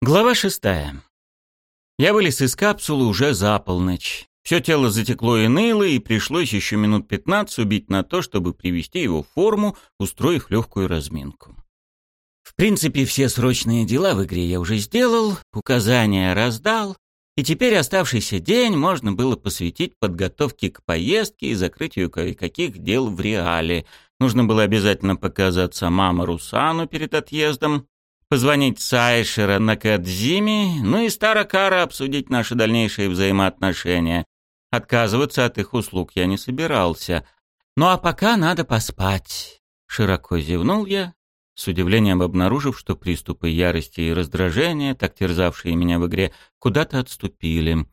Глава шестая. Я вылез из капсулы уже за полночь. Все тело затекло и ныло, и пришлось еще минут пятнадцать убить на то, чтобы привести его в форму, устроив легкую разминку. В принципе, все срочные дела в игре я уже сделал, указания раздал, и теперь оставшийся день можно было посвятить подготовке к поездке и закрытию кое-каких дел в реале. Нужно было обязательно показаться мама Русану перед отъездом, позвонить Сайшера на Кадзиме, ну и Старокара обсудить наши дальнейшие взаимоотношения. Отказываться от их услуг я не собирался. Ну а пока надо поспать. Широко зевнул я, с удивлением обнаружив, что приступы ярости и раздражения, так терзавшие меня в игре, куда-то отступили.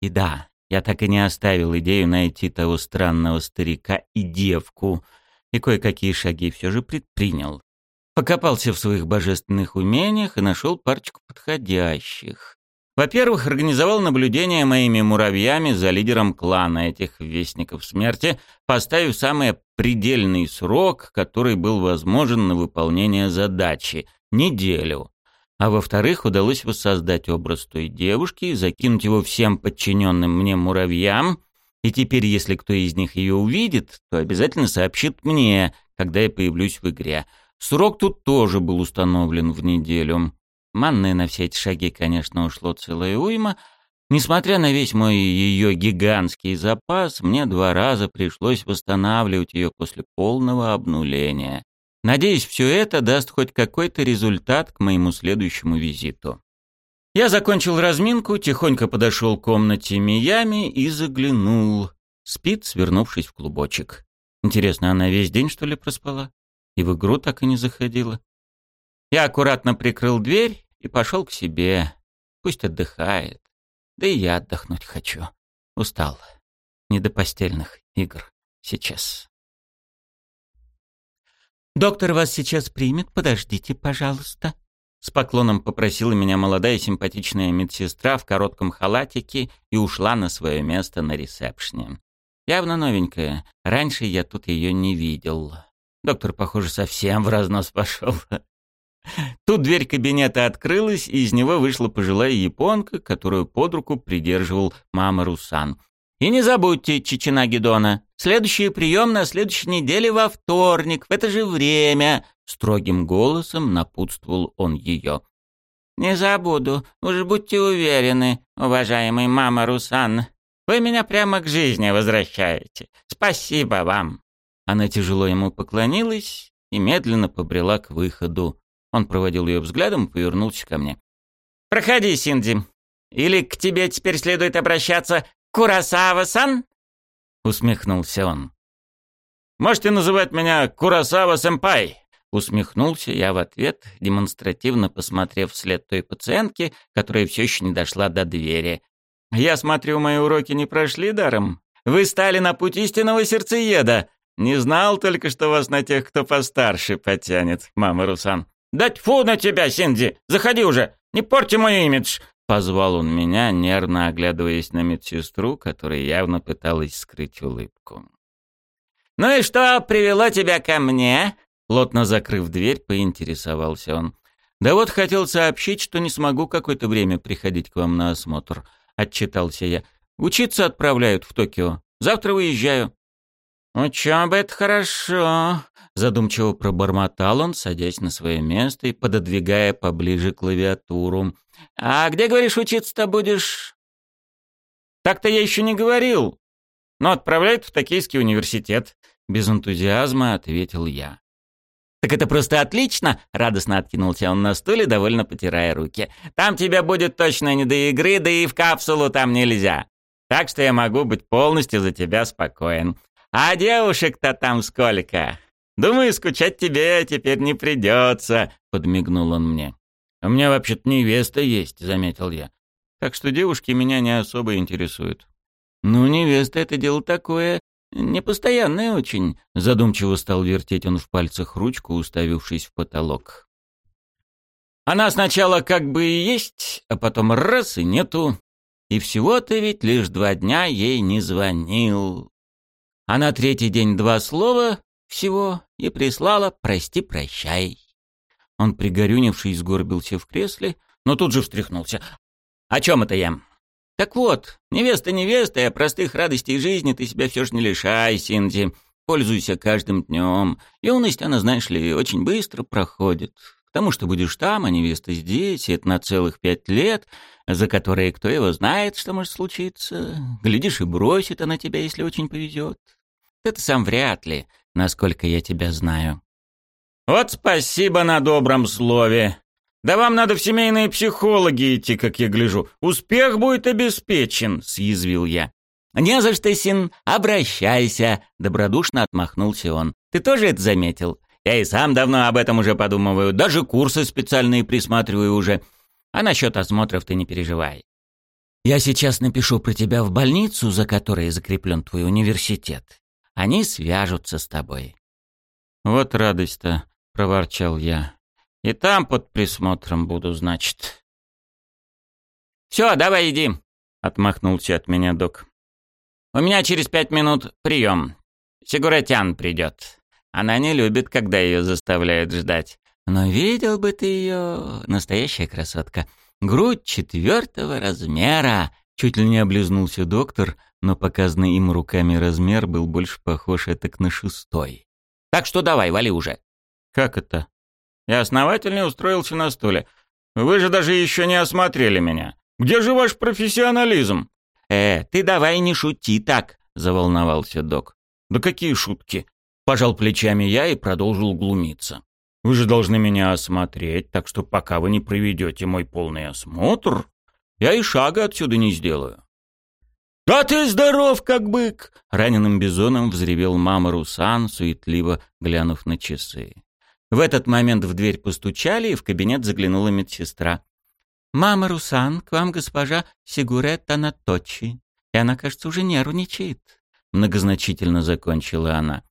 И да, я так и не оставил идею найти того странного старика и девку, и кое-какие шаги все же предпринял. Покопался в своих божественных умениях и нашел парочку подходящих. Во-первых, организовал наблюдение моими муравьями за лидером клана этих вестников смерти, поставив самый предельный срок, который был возможен на выполнение задачи — неделю. А во-вторых, удалось воссоздать образ той девушки и закинуть его всем подчиненным мне муравьям, и теперь, если кто из них ее увидит, то обязательно сообщит мне, когда я появлюсь в игре — Срок тут тоже был установлен в неделю. Манны на все эти шаги, конечно, ушло целая уйма. Несмотря на весь мой ее гигантский запас, мне два раза пришлось восстанавливать ее после полного обнуления. Надеюсь, все это даст хоть какой-то результат к моему следующему визиту. Я закончил разминку, тихонько подошел к комнате Миями и заглянул. Спит, свернувшись в клубочек. Интересно, она весь день, что ли, проспала? И в игру так и не заходила. Я аккуратно прикрыл дверь и пошел к себе. Пусть отдыхает. Да и я отдохнуть хочу. Устал. Не до постельных игр сейчас. «Доктор вас сейчас примет, подождите, пожалуйста», с поклоном попросила меня молодая симпатичная медсестра в коротком халатике и ушла на свое место на ресепшне. Явно новенькая. Раньше я тут ее не видел. Доктор, похоже, совсем в разнос пошел. Тут дверь кабинета открылась, и из него вышла пожилая японка, которую под руку придерживал мама Русан. «И не забудьте, Чечена Гедона, следующий прием на следующей неделе во вторник, в это же время», — строгим голосом напутствовал он ее. «Не забуду, уж будьте уверены, уважаемый мама Русан. Вы меня прямо к жизни возвращаете. Спасибо вам». Она тяжело ему поклонилась и медленно побрела к выходу. Он проводил ее взглядом и повернулся ко мне. «Проходи, Синди. Или к тебе теперь следует обращаться Курасава-сан?» Усмехнулся он. «Можете называть меня Курасава-сэмпай», Усмехнулся я в ответ, демонстративно посмотрев вслед той пациентки, которая все еще не дошла до двери. «Я смотрю, мои уроки не прошли даром. Вы стали на путь истинного сердцееда. Не знал только, что вас на тех, кто постарше, потянет, мама Русан. «Дать фу на тебя, Синди! Заходи уже! Не порти мой имидж!» Позвал он меня, нервно оглядываясь на медсестру, которая явно пыталась скрыть улыбку. «Ну и что привело тебя ко мне?» Плотно закрыв дверь, поинтересовался он. «Да вот хотел сообщить, что не смогу какое-то время приходить к вам на осмотр», — отчитался я. «Учиться отправляют в Токио. Завтра выезжаю». «Учеба — это хорошо», — задумчиво пробормотал он, садясь на свое место и пододвигая поближе клавиатуру. «А где, говоришь, учиться-то будешь?» «Так-то я еще не говорил, но отправляют в Токийский университет», — без энтузиазма ответил я. «Так это просто отлично!» — радостно откинулся он на стуле, довольно потирая руки. «Там тебе будет точно не до игры, да и в капсулу там нельзя. Так что я могу быть полностью за тебя спокоен. А девушек-то там сколько? Думаю, скучать тебе теперь не придется», — подмигнул он мне. «У меня вообще-то невеста есть», — заметил я. «Так что девушки меня не особо интересуют». «Ну, невеста — это дело такое, непостоянное очень», — задумчиво стал вертеть он в пальцах ручку, уставившись в потолок. «Она сначала как бы и есть, а потом раз и нету. И всего-то ведь лишь два дня ей не звонил а на третий день два слова всего и прислала «прости-прощай». Он, пригорюнившись, сгорбился в кресле, но тут же встряхнулся. «О чем это я?» «Так вот, невеста невеста, а простых радостей жизни ты себя все же не лишай, Синди. Пользуйся каждым днем. Юность, она, знаешь ли, очень быстро проходит. К тому, что будешь там, а невеста здесь, это на целых пять лет, за которые кто его знает, что может случиться. Глядишь, и бросит она тебя, если очень повезет. Это сам вряд ли, насколько я тебя знаю. Вот спасибо на добром слове. Да вам надо в семейные психологи идти, как я гляжу. Успех будет обеспечен, съязвил я. «Не за что, Син, обращайся», — добродушно отмахнулся он. «Ты тоже это заметил? Я и сам давно об этом уже подумываю, даже курсы специальные присматриваю уже. А насчет осмотров ты не переживай. Я сейчас напишу про тебя в больницу, за которой закреплен твой университет. Они свяжутся с тобой». «Вот радость-то», — проворчал я. «И там под присмотром буду, значит». «Все, давай иди», — отмахнулся от меня док. «У меня через пять минут прием. Сигуратян придет. Она не любит, когда ее заставляют ждать. Но видел бы ты ее, настоящая красотка. Грудь четвертого размера. Чуть ли не облизнулся доктор, но показанный им руками размер был больше похож этак на шестой. Так что давай, вали уже. Как это? Я основательно устроился на стуле. Вы же даже еще не осмотрели меня. Где же ваш профессионализм? Э, ты давай не шути так, заволновался док. Да какие шутки? Пожал плечами я и продолжил глумиться. Вы же должны меня осмотреть, так что пока вы не проведете мой полный осмотр, я и шага отсюда не сделаю. «Да ты здоров, как бык!» — раненым бизоном взревел мама Русан, суетливо глянув на часы. В этот момент в дверь постучали, и в кабинет заглянула медсестра. «Мама Русан, к вам госпожа Сигуретта Наточи. И она, кажется, уже нервничает», — многозначительно закончила она.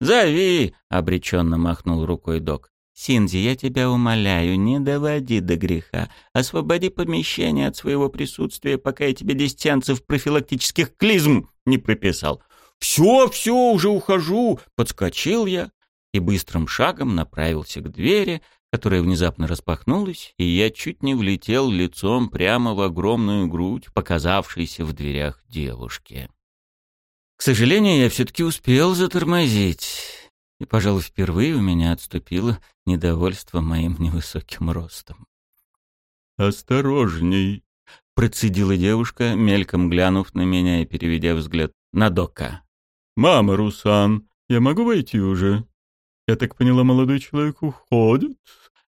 «Зови!» — обреченно махнул рукой док. «Синди, я тебя умоляю, не доводи до греха. Освободи помещение от своего присутствия, пока я тебе десятенцев профилактических клизм не прописал». «Все, все, уже ухожу!» — подскочил я и быстрым шагом направился к двери, которая внезапно распахнулась, и я чуть не влетел лицом прямо в огромную грудь, показавшейся в дверях девушки. К сожалению, я все-таки успел затормозить. И, пожалуй, впервые у меня отступило недовольство моим невысоким ростом. «Осторожней!» — процедила девушка, мельком глянув на меня и переведя взгляд на Дока. «Мама, Русан, я могу войти уже? Я так поняла, молодой человек уходит?»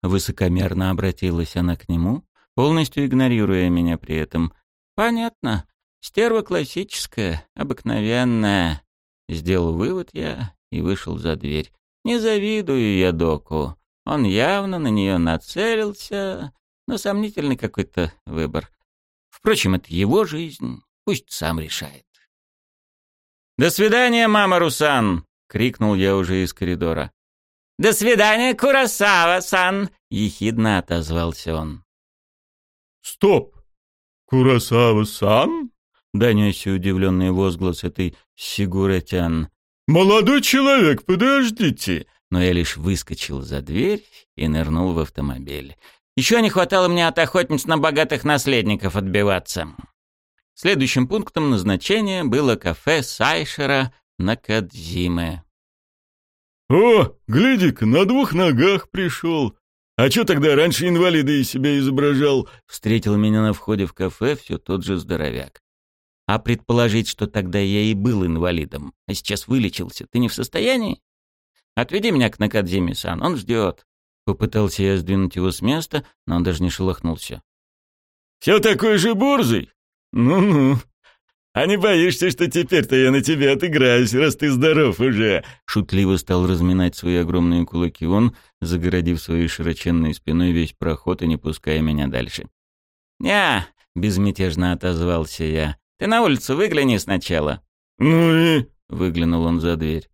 Высокомерно обратилась она к нему, полностью игнорируя меня при этом. «Понятно. Стерва классическая, обыкновенная. Сделал вывод я и вышел за дверь. Не завидую я доку. Он явно на нее нацелился, но сомнительный какой-то выбор. Впрочем, это его жизнь, пусть сам решает. «До свидания, мама Русан!» — крикнул я уже из коридора. «До свидания, Курасава-сан!» — ехидно отозвался он. «Стоп! Курасава-сан?» — донесся удивленный возглас этой Сигуретян. «Молодой человек, подождите!» Но я лишь выскочил за дверь и нырнул в автомобиль. Еще не хватало мне от охотниц на богатых наследников отбиваться. Следующим пунктом назначения было кафе Сайшера на Кадзиме. «О, гляди-ка, на двух ногах пришел. А что тогда раньше инвалида из себя изображал?» Встретил меня на входе в кафе все тот же здоровяк. А предположить, что тогда я и был инвалидом, а сейчас вылечился, ты не в состоянии? Отведи меня к Накадзиме-сан, он ждет. Попытался я сдвинуть его с места, но он даже не шелохнулся. «Все такой же бурзый? Ну-ну. А не боишься, что теперь-то я на тебя отыграюсь, раз ты здоров уже?» Шутливо стал разминать свои огромные кулаки он, загородив своей широченной спиной весь проход и не пуская меня дальше. «Не», — безмятежно отозвался я, ты на улицу выгляни сначала». «Ну и...» — выглянул он за дверь.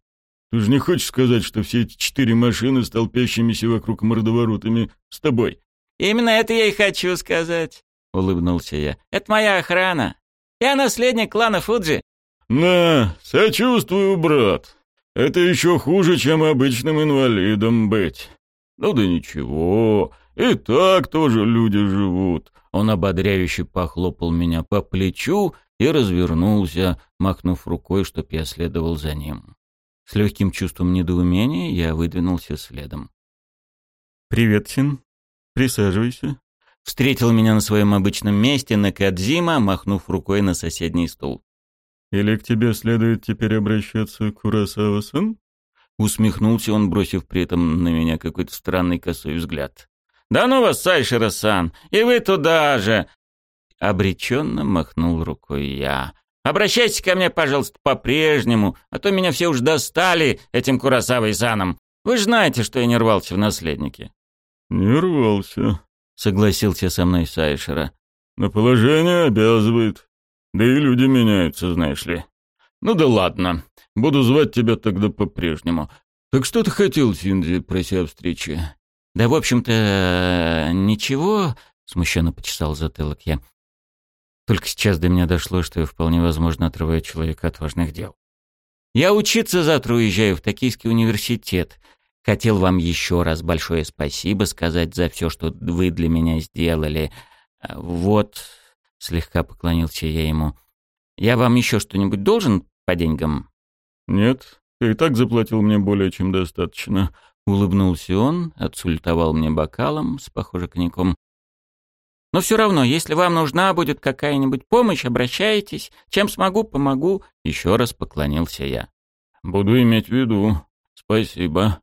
«Ты же не хочешь сказать, что все эти четыре машины с толпящимися вокруг мордоворотами с тобой?» «Именно это я и хочу сказать», — улыбнулся я. «Это моя охрана. Я наследник клана Фуджи». «На, сочувствую, брат. Это еще хуже, чем обычным инвалидом быть. Ну да ничего, И так тоже люди живут. Он ободряюще похлопал меня по плечу и развернулся, махнув рукой, чтоб я следовал за ним. С легким чувством недоумения я выдвинулся следом. «Привет, Син. Присаживайся». Встретил меня на своем обычном месте Накадзима, махнув рукой на соседний стул. «Или к тебе следует теперь обращаться Курасава-сан?» Усмехнулся он, бросив при этом на меня какой-то странный косой взгляд. «Да ну вас, Сайшира-сан! И вы туда же!» Обреченно махнул рукой я. «Обращайтесь ко мне, пожалуйста, по-прежнему, а то меня все уж достали этим Курасавой-саном. Вы же знаете, что я не рвался в наследнике». «Не рвался», — согласился со мной Сайшера. «Но положение обязывает. Да и люди меняются, знаешь ли. Ну да ладно, буду звать тебя тогда по-прежнему. Так что ты хотел, Синди, прося встречи?» «Да, в общем-то, ничего», — смущенно почесал затылок я. Только сейчас до меня дошло, что я вполне возможно отрываю человека от важных дел. «Я учиться завтра уезжаю в Токийский университет. Хотел вам еще раз большое спасибо сказать за все, что вы для меня сделали. Вот...» — слегка поклонился я ему. «Я вам еще что-нибудь должен по деньгам?» «Нет, ты и так заплатил мне более чем достаточно», Улыбнулся он, отсультовал мне бокалом с, похоже, коньяком. «Но все равно, если вам нужна будет какая-нибудь помощь, обращайтесь. Чем смогу, помогу». Еще раз поклонился я. «Буду иметь в виду. Спасибо».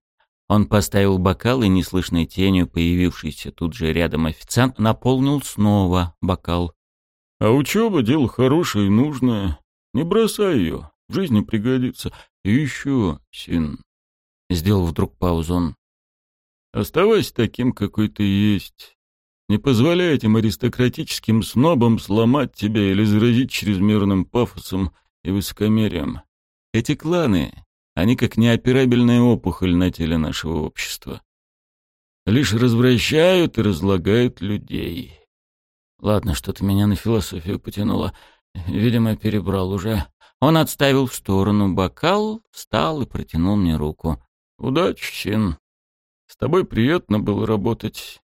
Он поставил бокал, и неслышной тенью, появившийся тут же рядом официант, наполнил снова бокал. «А учеба — дело хорошее и нужное. Не бросай ее, в жизни пригодится. И еще, Син, Сделал вдруг паузу он. «Оставайся таким, какой ты есть. Не позволяй этим аристократическим снобам сломать тебя или заразить чрезмерным пафосом и высокомерием. Эти кланы, они как неоперабельная опухоль на теле нашего общества. Лишь развращают и разлагают людей. Ладно, что-то меня на философию потянуло. Видимо, перебрал уже. Он отставил в сторону бокал, встал и протянул мне руку. «Удачи, Син. С тобой приятно было работать.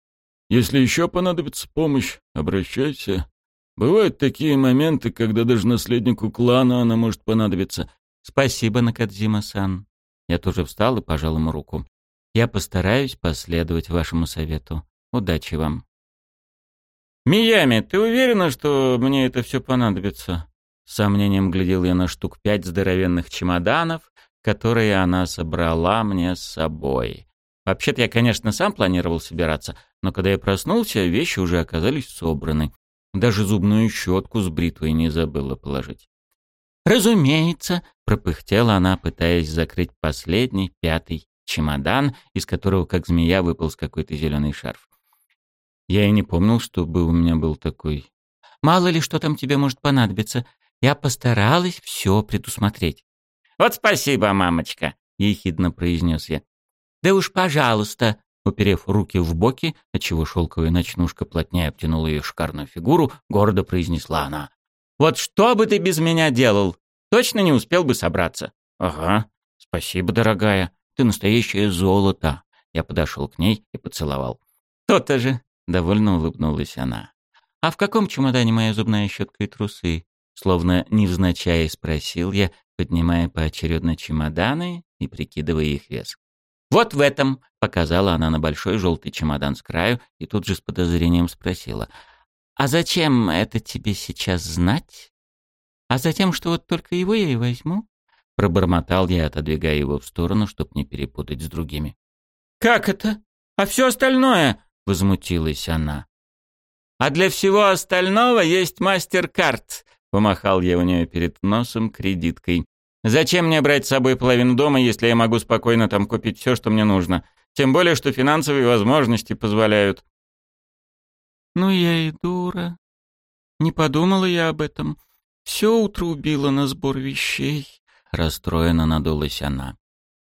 Если еще понадобится помощь, обращайся. Бывают такие моменты, когда даже наследнику клана она может понадобиться». «Спасибо, Накадзима-сан». Я тоже встал и пожал ему руку. «Я постараюсь последовать вашему совету. Удачи вам». «Миями, ты уверена, что мне это все понадобится?» С сомнением глядел я на штук пять здоровенных чемоданов, которые она собрала мне с собой. Вообще-то я, конечно, сам планировал собираться, но когда я проснулся, вещи уже оказались собраны. Даже зубную щетку с бритвой не забыла положить. «Разумеется», — пропыхтела она, пытаясь закрыть последний, пятый чемодан, из которого, как змея, выполз какой-то зеленый шарф. Я и не помнил, чтобы у меня был такой. «Мало ли, что там тебе может понадобиться. Я постаралась все предусмотреть». «Вот спасибо, мамочка», — ехидно произнес я. «Да уж, пожалуйста», — уперев руки в боки, отчего шелковая ночнушка плотнее обтянула ее шикарную фигуру, гордо произнесла она. «Вот что бы ты без меня делал? Точно не успел бы собраться». «Ага, спасибо, дорогая. Ты настоящее золото». Я подошел к ней и поцеловал. «То-то же», — довольно улыбнулась она. «А в каком чемодане моя зубная щетка и трусы?» Словно невзначай спросил я, поднимая поочередно чемоданы и прикидывая их вес. «Вот в этом!» — показала она на большой желтый чемодан с краю и тут же с подозрением спросила. «А зачем это тебе сейчас знать?» «А затем, что вот только его я и возьму?» Пробормотал я, отодвигая его в сторону, чтобы не перепутать с другими. «Как это? А все остальное?» — возмутилась она. «А для всего остального есть мастер-карт», Помахал я у нее перед носом кредиткой. «Зачем мне брать с собой половину дома, если я могу спокойно там купить все, что мне нужно? Тем более, что финансовые возможности позволяют». «Ну я и дура. Не подумала я об этом. Все утро убила на сбор вещей». Расстроенно надулась она.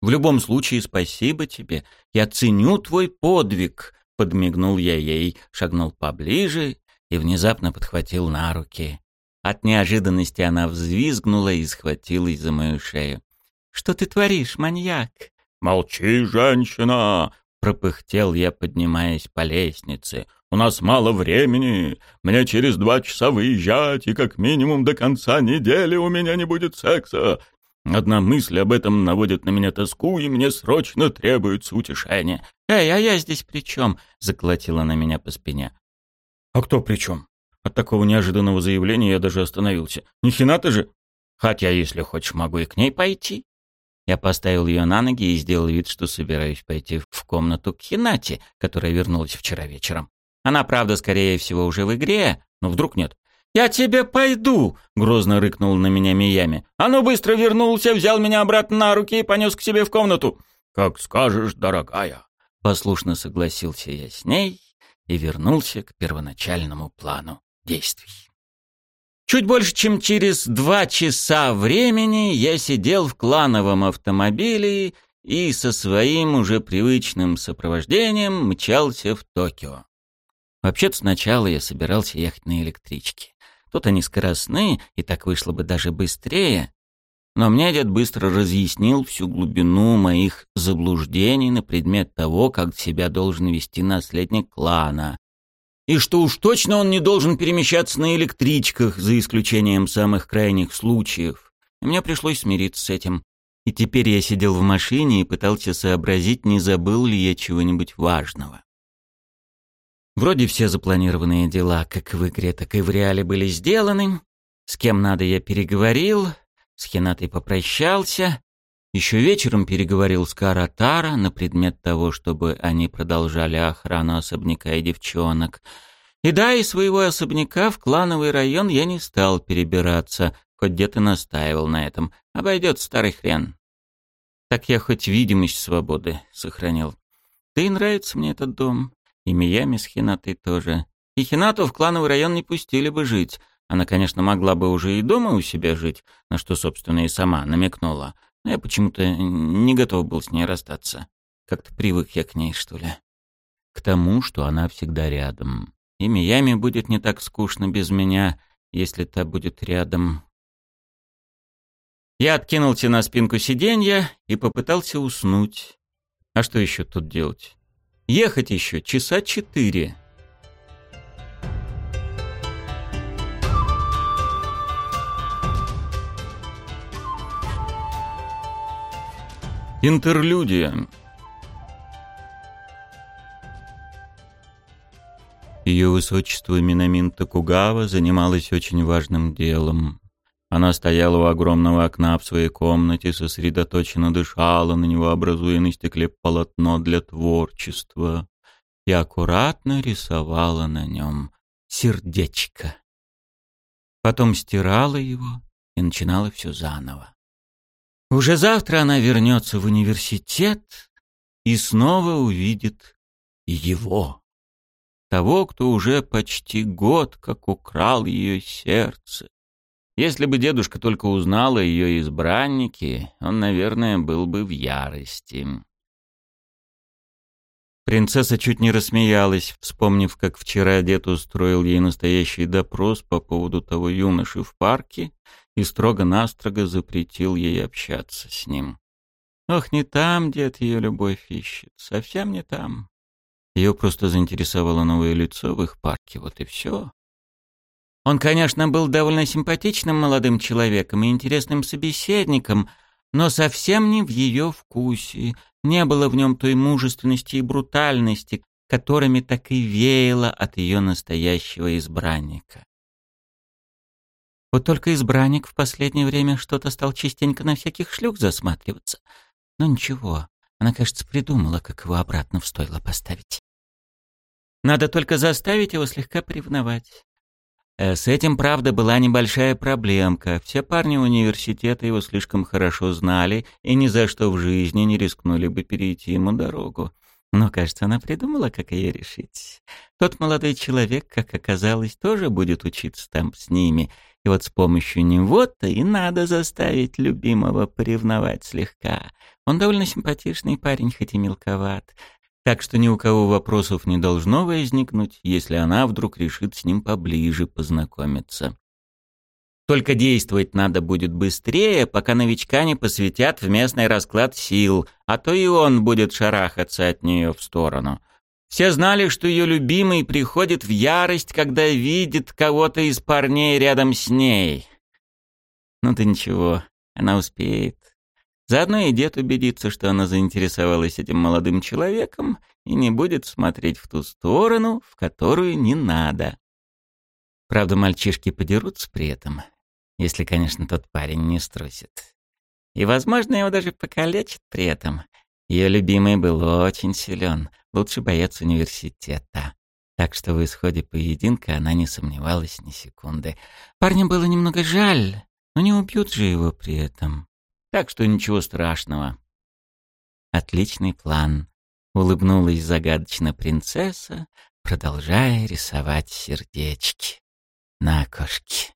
«В любом случае, спасибо тебе. Я ценю твой подвиг», — подмигнул я ей, шагнул поближе и внезапно подхватил на руки. От неожиданности она взвизгнула и схватилась за мою шею. «Что ты творишь, маньяк?» «Молчи, женщина!» пропыхтел я, поднимаясь по лестнице. «У нас мало времени. Мне через два часа выезжать, и как минимум до конца недели у меня не будет секса. Одна мысль об этом наводит на меня тоску, и мне срочно требуется утешение». «Эй, а я здесь при чем?» — заколотила на меня по спине. «А кто при чем?» От такого неожиданного заявления я даже остановился. «Не Хината же?» «Хотя, если хочешь, могу и к ней пойти». Я поставил ее на ноги и сделал вид, что собираюсь пойти в комнату к Хинате, которая вернулась вчера вечером. Она, правда, скорее всего, уже в игре, но вдруг нет. «Я тебе пойду!» — грозно рыкнул на меня Миями. «А ну быстро вернулся, взял меня обратно на руки и понес к себе в комнату!» «Как скажешь, дорогая!» Послушно согласился я с ней и вернулся к первоначальному плану действий. Чуть больше, чем через два часа времени я сидел в клановом автомобиле и со своим уже привычным сопровождением мчался в Токио. Вообще-то сначала я собирался ехать на электричке. Тут они скоростные, и так вышло бы даже быстрее. Но мне дед быстро разъяснил всю глубину моих заблуждений на предмет того, как себя должен вести наследник клана, и что уж точно он не должен перемещаться на электричках, за исключением самых крайних случаев. И мне пришлось смириться с этим. И теперь я сидел в машине и пытался сообразить, не забыл ли я чего-нибудь важного. Вроде все запланированные дела, как в игре, так и в реале, были сделаны. С кем надо, я переговорил, с Хинатой попрощался. Еще вечером переговорил с Каратара на предмет того, чтобы они продолжали охрану особняка и девчонок. И да, из своего особняка в клановый район я не стал перебираться, хоть дед и настаивал на этом. Обойдет старый хрен. Так я хоть видимость свободы сохранил. Да и нравится мне этот дом. И Миями с Хинатой тоже. И Хинату в клановый район не пустили бы жить. Она, конечно, могла бы уже и дома у себя жить, на что, собственно, и сама намекнула. Я почему-то не готов был с ней расстаться. Как-то привык я к ней, что ли. К тому, что она всегда рядом. И Миями будет не так скучно без меня, если та будет рядом. Я откинулся на спинку сиденья и попытался уснуть. А что еще тут делать? Ехать еще часа четыре. Интерлюдия. Ее высочество Минамин Токугава занималась очень важным делом. Она стояла у огромного окна в своей комнате, сосредоточенно дышала на него, образуя на стекле полотно для творчества, и аккуратно рисовала на нем сердечко. Потом стирала его и начинала все заново. Уже завтра она вернется в университет и снова увидит его. Того, кто уже почти год как украл ее сердце. Если бы дедушка только узнал о ее избраннике, он, наверное, был бы в ярости. Принцесса чуть не рассмеялась, вспомнив, как вчера дед устроил ей настоящий допрос по поводу того юноши в парке и строго-настрого запретил ей общаться с ним. Ох, не там дед ее любовь ищет, совсем не там. Ее просто заинтересовало новое лицо в их парке, вот и все. Он, конечно, был довольно симпатичным молодым человеком и интересным собеседником, но совсем не в ее вкусе. Не было в нем той мужественности и брутальности, которыми так и веяло от ее настоящего избранника. Вот только избранник в последнее время что-то стал частенько на всяких шлюх засматриваться. Но ничего, она, кажется, придумала, как его обратно в стойло поставить. Надо только заставить его слегка привновать. Э, с этим, правда, была небольшая проблемка. Все парни университета его слишком хорошо знали и ни за что в жизни не рискнули бы перейти ему дорогу. Но, кажется, она придумала, как ее решить. Тот молодой человек, как оказалось, тоже будет учиться там с ними. И вот с помощью него-то и надо заставить любимого поревновать слегка. Он довольно симпатичный парень, хоть и мелковат. Так что ни у кого вопросов не должно возникнуть, если она вдруг решит с ним поближе познакомиться. Только действовать надо будет быстрее, пока новичка не посвятят в местный расклад сил, а то и он будет шарахаться от нее в сторону. Все знали, что ее любимый приходит в ярость, когда видит кого-то из парней рядом с ней. Ну да ничего, она успеет. Заодно и дед убедится, что она заинтересовалась этим молодым человеком и не будет смотреть в ту сторону, в которую не надо. Правда, мальчишки подерутся при этом, если, конечно, тот парень не струсит. И, возможно, его даже покалечат при этом. Ее любимый был очень силен, лучший боец университета. Так что в исходе поединка она не сомневалась ни секунды. Парня было немного жаль, но не убьют же его при этом. Так что ничего страшного. Отличный план. Улыбнулась загадочно принцесса, продолжая рисовать сердечки на окошке.